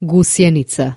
Gusjenica.